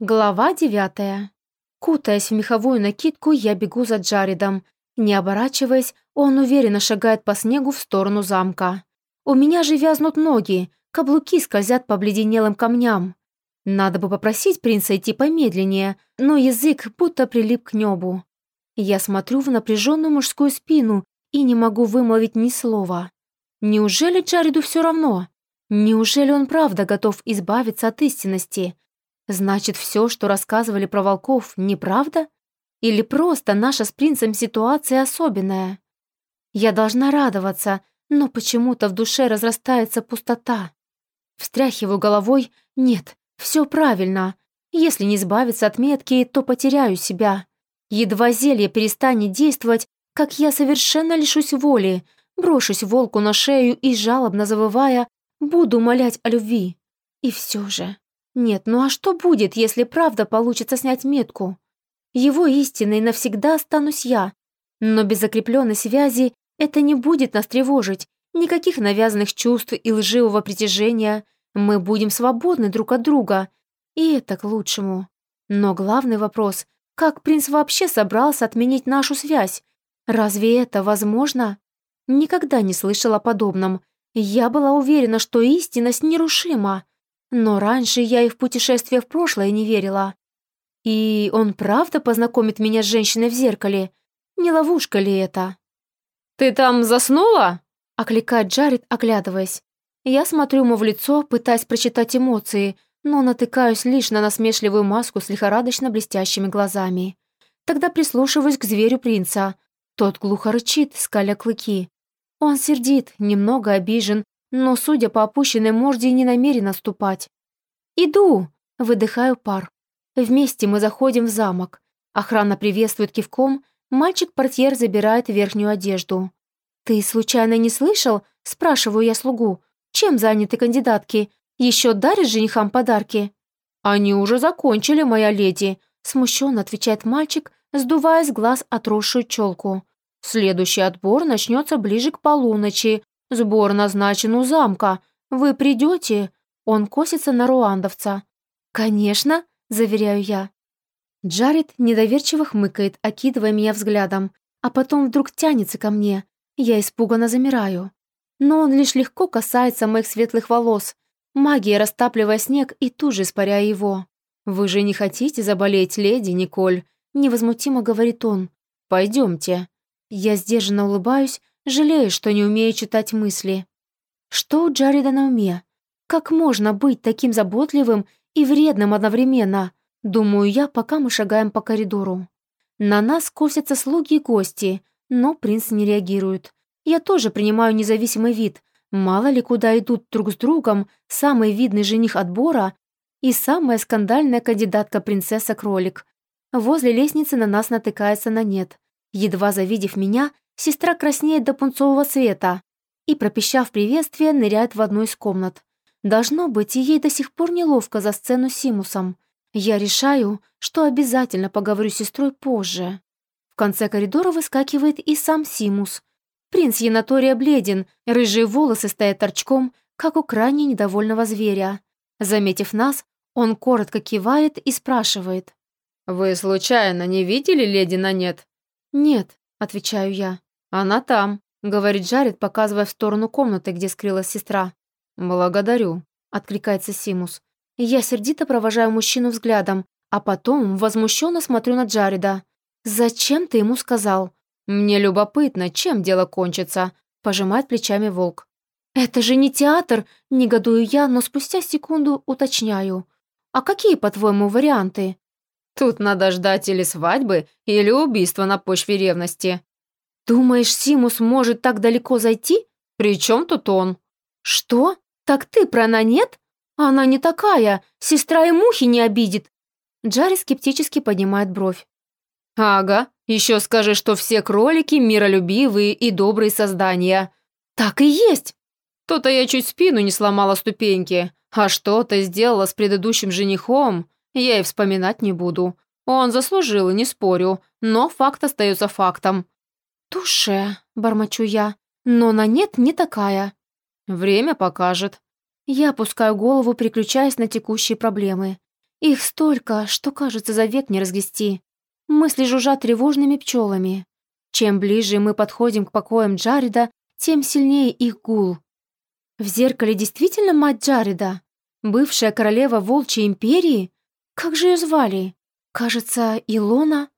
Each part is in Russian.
Глава девятая. Кутаясь в меховую накидку, я бегу за Джаредом. Не оборачиваясь, он уверенно шагает по снегу в сторону замка. У меня же вязнут ноги, каблуки скользят по обледенелым камням. Надо бы попросить принца идти помедленнее, но язык будто прилип к небу. Я смотрю в напряженную мужскую спину и не могу вымолвить ни слова. Неужели Джареду все равно? Неужели он правда готов избавиться от истинности? Значит, все, что рассказывали про волков, неправда? Или просто наша с принцем ситуация особенная? Я должна радоваться, но почему-то в душе разрастается пустота. Встряхиваю головой, нет, все правильно. Если не избавиться от метки, то потеряю себя. Едва зелье перестанет действовать, как я совершенно лишусь воли, брошусь волку на шею и, жалобно завывая, буду умолять о любви. И все же... Нет, ну а что будет, если правда получится снять метку? Его истиной навсегда останусь я. Но без закрепленной связи это не будет нас тревожить. Никаких навязанных чувств и лживого притяжения. Мы будем свободны друг от друга. И это к лучшему. Но главный вопрос — как принц вообще собрался отменить нашу связь? Разве это возможно? Никогда не слышала о подобном. Я была уверена, что истинность нерушима. Но раньше я и в путешествие в прошлое не верила. И он правда познакомит меня с женщиной в зеркале? Не ловушка ли это? «Ты там заснула?» — окликает Джаред, оглядываясь. Я смотрю ему в лицо, пытаясь прочитать эмоции, но натыкаюсь лишь на насмешливую маску с лихорадочно блестящими глазами. Тогда прислушиваюсь к зверю принца. Тот глухо рычит, скаля клыки. Он сердит, немного обижен, но, судя по опущенной морде, не намерен отступать. «Иду!» — выдыхаю пар. Вместе мы заходим в замок. Охрана приветствует кивком, мальчик-портьер забирает верхнюю одежду. «Ты случайно не слышал?» — спрашиваю я слугу. «Чем заняты кандидатки? Еще дарят женихам подарки?» «Они уже закончили, моя леди», — смущенно отвечает мальчик, сдувая с глаз отросшую челку. «Следующий отбор начнется ближе к полуночи, «Сбор назначен у замка. Вы придете?» Он косится на руандовца. «Конечно», — заверяю я. Джаред недоверчиво хмыкает, окидывая меня взглядом, а потом вдруг тянется ко мне. Я испуганно замираю. Но он лишь легко касается моих светлых волос, магия растапливая снег и тут же испаряя его. «Вы же не хотите заболеть, леди Николь?» — невозмутимо говорит он. «Пойдемте». Я сдержанно улыбаюсь, Жалею, что не умею читать мысли. Что у Джареда на уме? Как можно быть таким заботливым и вредным одновременно? Думаю я, пока мы шагаем по коридору. На нас косятся слуги и гости, но принц не реагирует. Я тоже принимаю независимый вид. Мало ли куда идут друг с другом самый видный жених отбора и самая скандальная кандидатка принцесса-кролик. Возле лестницы на нас натыкается на нет. Едва завидев меня, Сестра краснеет до пунцового цвета и, пропищав приветствие, ныряет в одну из комнат. Должно быть, ей до сих пор неловко за сцену с Симусом. Я решаю, что обязательно поговорю с сестрой позже. В конце коридора выскакивает и сам Симус. Принц Янатория бледен, рыжие волосы стоят торчком, как у крайне недовольного зверя. Заметив нас, он коротко кивает и спрашивает. «Вы случайно не видели леди Нанет?» «Нет», — отвечаю я. «Она там», — говорит Джаред, показывая в сторону комнаты, где скрылась сестра. «Благодарю», — откликается Симус. Я сердито провожаю мужчину взглядом, а потом возмущенно смотрю на Джареда. «Зачем ты ему сказал?» «Мне любопытно, чем дело кончится», — пожимает плечами волк. «Это же не театр!» — негодую я, но спустя секунду уточняю. «А какие, по-твоему, варианты?» «Тут надо ждать или свадьбы, или убийства на почве ревности», «Думаешь, Симус может так далеко зайти? При чем тут он?» «Что? Так ты про она нет? Она не такая, сестра и мухи не обидит». Джарри скептически поднимает бровь. «Ага, еще скажи, что все кролики миролюбивые и добрые создания». «Так и есть!» «То-то я чуть спину не сломала ступеньки, а что ты сделала с предыдущим женихом, я и вспоминать не буду. Он заслужил, не спорю, но факт остается фактом. «Туше», — бормочу я, но на нет не такая. «Время покажет». Я опускаю голову, переключаясь на текущие проблемы. Их столько, что, кажется, за век не разгрести. Мысли жужжат тревожными пчелами. Чем ближе мы подходим к покоям Джареда, тем сильнее их гул. В зеркале действительно мать Джареда? Бывшая королева Волчьей империи? Как же ее звали? Кажется, Илона?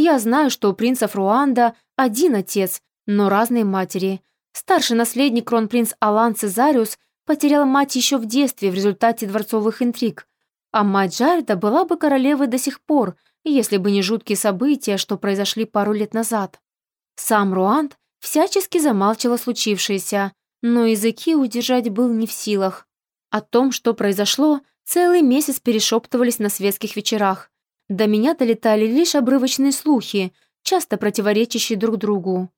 Я знаю, что у принцев Руанда один отец, но разные матери. Старший наследник кронпринц Алан Цезариус потерял мать еще в детстве в результате дворцовых интриг, а мать Джареда была бы королевой до сих пор, если бы не жуткие события, что произошли пару лет назад. Сам Руанд всячески замалчивал случившееся, но языки удержать был не в силах. О том, что произошло, целый месяц перешептывались на светских вечерах. До меня долетали лишь обрывочные слухи, часто противоречащие друг другу.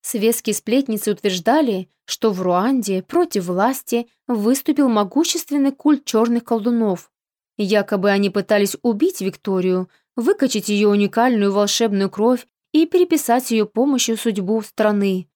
Светские сплетницы утверждали, что в Руанде против власти выступил могущественный культ черных колдунов. Якобы они пытались убить Викторию, выкачать ее уникальную волшебную кровь и переписать ее помощью судьбу страны.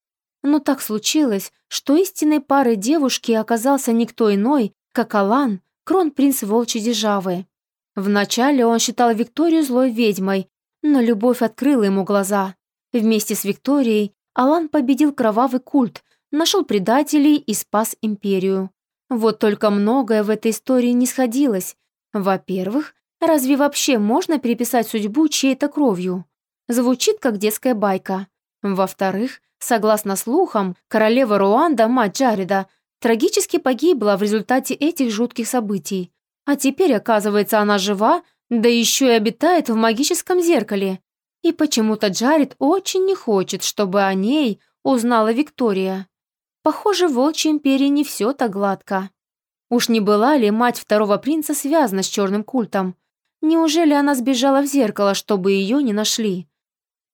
Но так случилось, что истинной парой девушки оказался никто иной, как Алан, кронпринц волчьей державы. Вначале он считал Викторию злой ведьмой, но любовь открыла ему глаза. Вместе с Викторией Алан победил кровавый культ, нашел предателей и спас империю. Вот только многое в этой истории не сходилось. Во-первых, разве вообще можно переписать судьбу чьей-то кровью? Звучит как детская байка. Во-вторых, Согласно слухам, королева Руанда, мать Джареда, трагически погибла в результате этих жутких событий. А теперь, оказывается, она жива, да еще и обитает в магическом зеркале. И почему-то Джаред очень не хочет, чтобы о ней узнала Виктория. Похоже, в Волчьей империи не все так гладко. Уж не была ли мать второго принца связана с черным культом? Неужели она сбежала в зеркало, чтобы ее не нашли?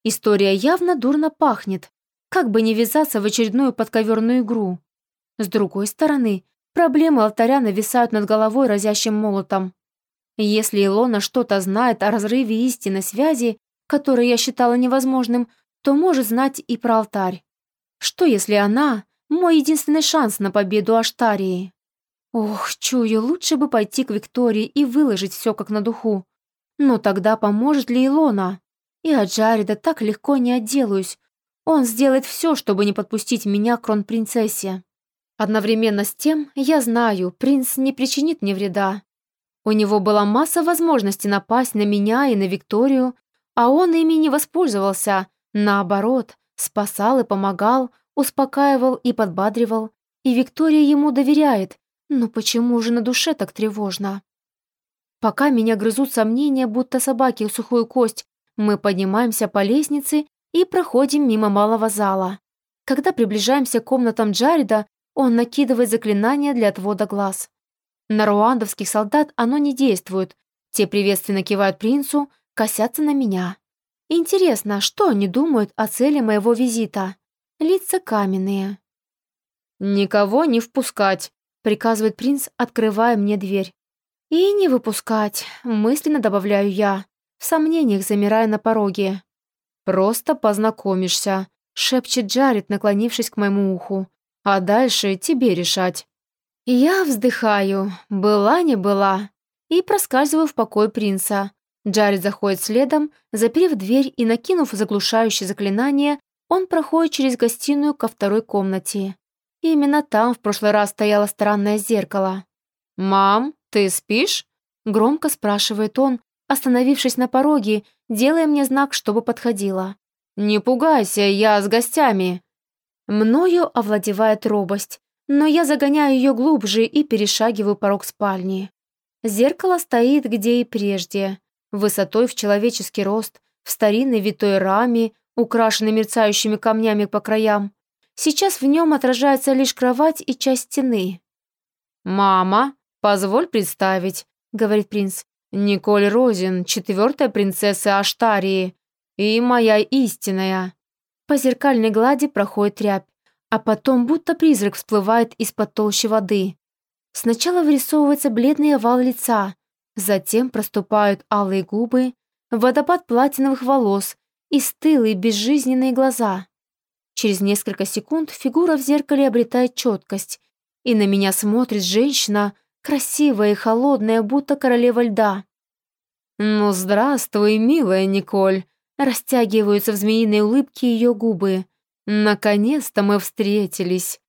История явно дурно пахнет. Как бы не ввязаться в очередную подковерную игру. С другой стороны, проблемы алтаря нависают над головой разящим молотом. Если Илона что-то знает о разрыве истинной связи, который я считала невозможным, то может знать и про алтарь. Что если она — мой единственный шанс на победу Аштарии? Ох, чую, лучше бы пойти к Виктории и выложить все как на духу. Но тогда поможет ли Илона? И от Джареда так легко не отделаюсь, он сделает все, чтобы не подпустить меня к кронпринцессе. Одновременно с тем, я знаю, принц не причинит мне вреда. У него была масса возможностей напасть на меня и на Викторию, а он ими не воспользовался. Наоборот, спасал и помогал, успокаивал и подбадривал. И Виктория ему доверяет. Но почему же на душе так тревожно? Пока меня грызут сомнения, будто собаки в сухую кость, мы поднимаемся по лестнице и проходим мимо малого зала. Когда приближаемся к комнатам Джареда, он накидывает заклинание для отвода глаз. На руандовских солдат оно не действует. Те приветственно кивают принцу, косятся на меня. Интересно, что они думают о цели моего визита? Лица каменные. «Никого не впускать», — приказывает принц, открывая мне дверь. «И не выпускать», — мысленно добавляю я, в сомнениях замирая на пороге. «Просто познакомишься», — шепчет Джаред, наклонившись к моему уху. «А дальше тебе решать». Я вздыхаю, была не была, и проскальзываю в покой принца. Джаред заходит следом, заперев дверь и накинув заглушающее заклинание, он проходит через гостиную ко второй комнате. именно там в прошлый раз стояло странное зеркало. «Мам, ты спишь?» — громко спрашивает он, остановившись на пороге, делая мне знак, чтобы подходила. «Не пугайся, я с гостями». Мною овладевает робость, но я загоняю ее глубже и перешагиваю порог спальни. Зеркало стоит где и прежде, высотой в человеческий рост, в старинной витой раме, украшенной мерцающими камнями по краям. Сейчас в нем отражается лишь кровать и часть стены. «Мама, позволь представить», — говорит принц. Николь Розин, четвертая принцесса Аштарии и моя истинная. По зеркальной глади проходит рябь, а потом будто призрак всплывает из-под толщи воды. Сначала вырисовывается бледный овал лица, затем проступают алые губы, водопад платиновых волос и стылые безжизненные глаза. Через несколько секунд фигура в зеркале обретает четкость, и на меня смотрит женщина, красивая и холодная, будто королева льда. «Ну, здравствуй, милая Николь!» Растягиваются в змеиной улыбке ее губы. «Наконец-то мы встретились.